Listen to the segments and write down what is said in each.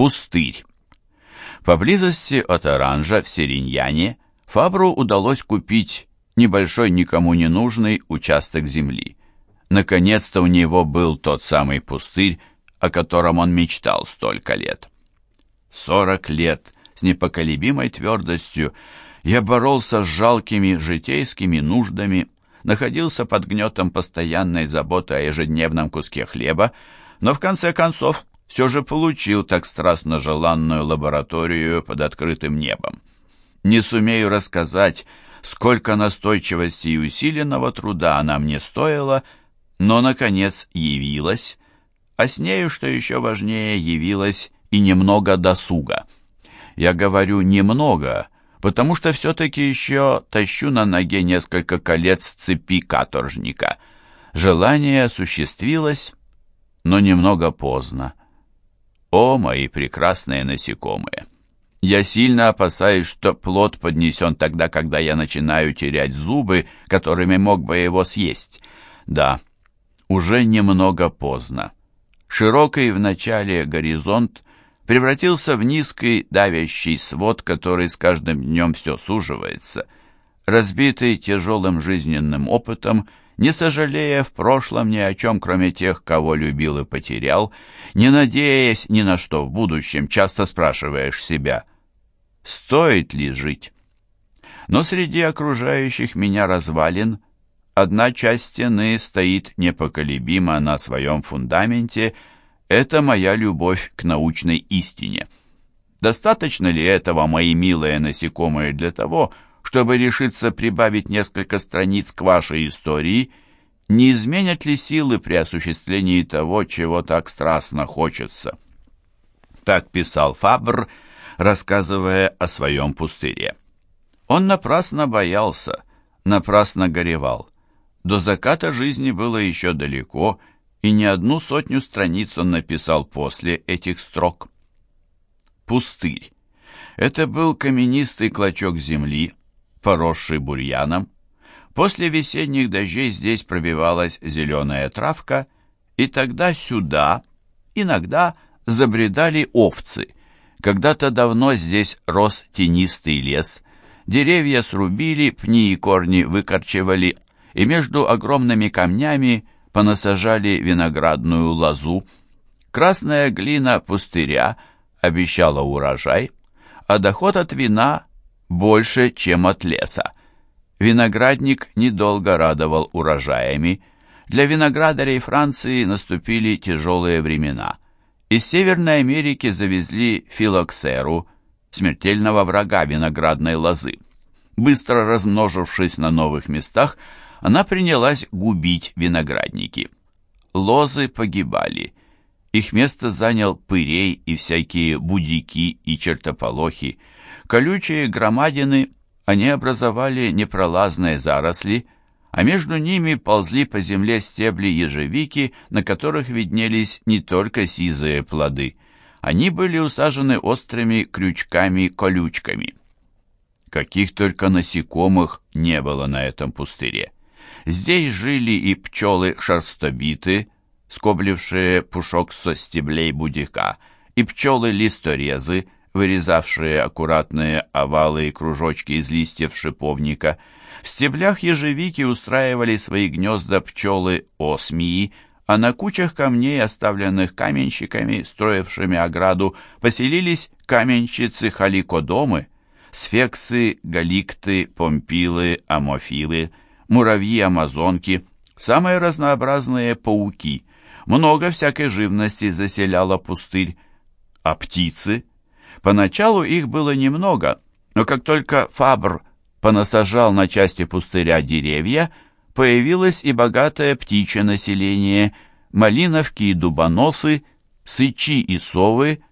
Пустырь. Поблизости от Оранжа в Сериньяне Фабру удалось купить небольшой никому не нужный участок земли. Наконец-то у него был тот самый пустырь, о котором он мечтал столько лет. Сорок лет с непоколебимой твердостью я боролся с жалкими житейскими нуждами, находился под гнетом постоянной заботы о ежедневном куске хлеба, но в конце концов все же получил так страстно желанную лабораторию под открытым небом. Не сумею рассказать, сколько настойчивости и усиленного труда она мне стоила, но, наконец, явилась, а с нею, что еще важнее, явилась и немного досуга. Я говорю «немного», потому что все-таки еще тащу на ноге несколько колец цепи каторжника. Желание осуществилось, но немного поздно. О, мои прекрасные насекомые! Я сильно опасаюсь, что плод поднесен тогда, когда я начинаю терять зубы, которыми мог бы его съесть. Да, уже немного поздно. Широкий в начале горизонт превратился в низкий давящий свод, который с каждым днем все суживается. Разбитый тяжелым жизненным опытом, не сожалея в прошлом ни о чем, кроме тех, кого любил и потерял, не надеясь ни на что в будущем, часто спрашиваешь себя, стоит ли жить? Но среди окружающих меня развалин одна часть стены стоит непоколебимо на своем фундаменте, это моя любовь к научной истине. Достаточно ли этого, мои милые насекомые, для того, чтобы решиться прибавить несколько страниц к вашей истории, не изменят ли силы при осуществлении того, чего так страстно хочется? Так писал Фабр, рассказывая о своем пустыре. Он напрасно боялся, напрасно горевал. До заката жизни было еще далеко, и не одну сотню страниц он написал после этих строк. Пустырь. Это был каменистый клочок земли, поросший бурьяном. После весенних дождей здесь пробивалась зеленая травка, и тогда сюда иногда забредали овцы. Когда-то давно здесь рос тенистый лес, деревья срубили, пни и корни выкорчевали, и между огромными камнями понасажали виноградную лозу. Красная глина пустыря обещала урожай, а доход от вина больше, чем от леса. Виноградник недолго радовал урожаями. Для виноградарей Франции наступили тяжелые времена. Из Северной Америки завезли филоксеру, смертельного врага виноградной лозы. Быстро размножившись на новых местах, она принялась губить виноградники. Лозы погибали. Их место занял пырей и всякие будики и чертополохи. Колючие громадины, они образовали непролазные заросли, а между ними ползли по земле стебли ежевики, на которых виднелись не только сизые плоды. Они были усажены острыми крючками-колючками. Каких только насекомых не было на этом пустыре. Здесь жили и пчелы-шерстобиты, скоблившие пушок со стеблей будика, и пчелы-листорезы, вырезавшие аккуратные овалы и кружочки из листьев шиповника. В стеблях ежевики устраивали свои гнезда пчелы-осмии, а на кучах камней, оставленных каменщиками, строившими ограду, поселились каменщицы-халикодомы, сфексы, галикты, помпилы, амофилы, муравьи-амазонки, самые разнообразные пауки. Много всякой живности заселяло пустырь. А птицы? Поначалу их было немного, но как только Фабр понасажал на части пустыря деревья, появилось и богатое птичье население, малиновки и дубоносы, сычи и совы,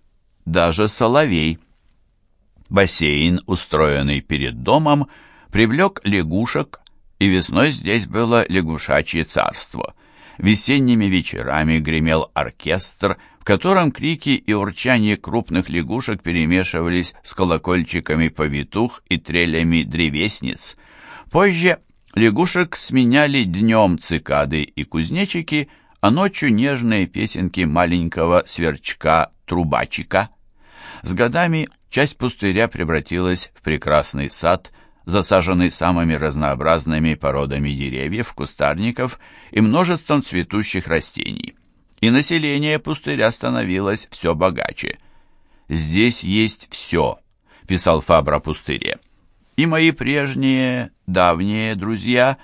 даже соловей. Бассейн, устроенный перед домом, привлек лягушек, и весной здесь было лягушачье царство. Весенними вечерами гремел оркестр, котором крики и урчание крупных лягушек перемешивались с колокольчиками повитух и трелями древесниц. Позже лягушек сменяли днем цикады и кузнечики, а ночью нежные песенки маленького сверчка-трубачика. С годами часть пустыря превратилась в прекрасный сад, засаженный самыми разнообразными породами деревьев, кустарников и множеством цветущих растений. И население пустыря становилось все богаче. «Здесь есть все», — писал Фабр о пустыре. «И мои прежние, давние друзья,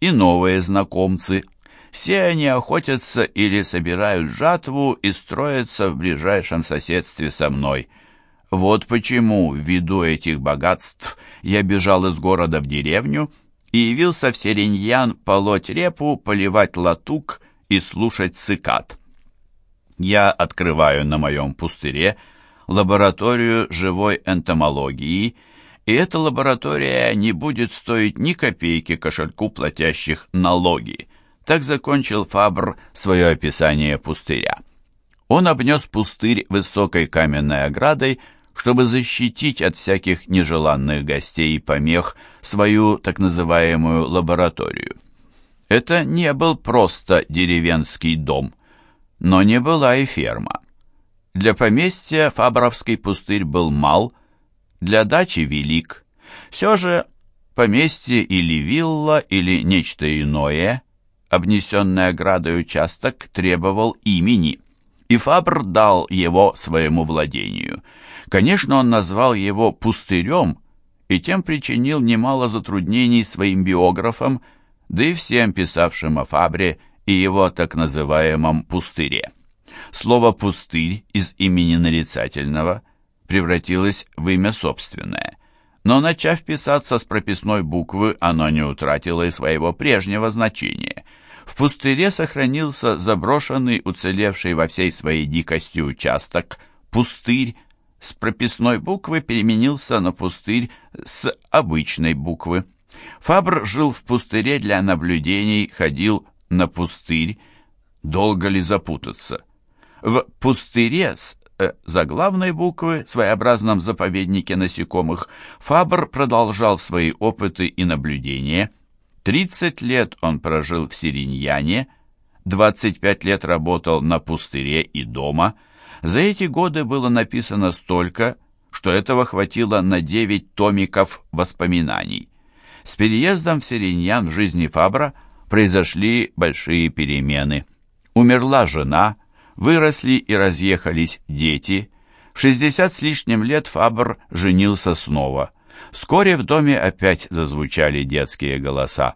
и новые знакомцы. Все они охотятся или собирают жатву и строятся в ближайшем соседстве со мной». Вот почему, ввиду этих богатств, я бежал из города в деревню и явился в Сереньян полоть репу, поливать латук и слушать цикад. Я открываю на моем пустыре лабораторию живой энтомологии, и эта лаборатория не будет стоить ни копейки кошельку платящих налоги. Так закончил Фабр свое описание пустыря. Он обнес пустырь высокой каменной оградой, чтобы защитить от всяких нежеланных гостей и помех свою так называемую лабораторию. Это не был просто деревенский дом, но не была и ферма. Для поместья Фабровский пустырь был мал, для дачи велик. Все же поместье или вилла, или нечто иное, обнесенный оградой участок, требовал имени, и Фабр дал его своему владению – Конечно, он назвал его «пустырем» и тем причинил немало затруднений своим биографам, да и всем писавшим о Фабре и его так называемом «пустыре». Слово «пустырь» из имени нарицательного превратилось в имя собственное, но, начав писаться с прописной буквы, оно не утратило и своего прежнего значения. В пустыре сохранился заброшенный, уцелевший во всей своей дикости участок, пустырь, с прописной буквы переменился на пустырь с обычной буквы. Фабр жил в пустыре для наблюдений, ходил на пустырь. Долго ли запутаться? В пустыре с э, заглавной буквы, своеобразном заповеднике насекомых, Фабр продолжал свои опыты и наблюдения. 30 лет он прожил в Сириньяне, 25 лет работал на пустыре и дома – за эти годы было написано столько, что этого хватило на девять томиков воспоминаний. С переездом в Сиреньян в жизни Фабра произошли большие перемены. Умерла жена, выросли и разъехались дети. В 60 с лишним лет Фабр женился снова. Вскоре в доме опять зазвучали детские голоса.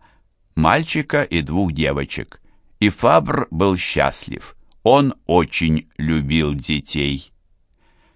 Мальчика и двух девочек. И Фабр был счастлив. Он очень любил детей.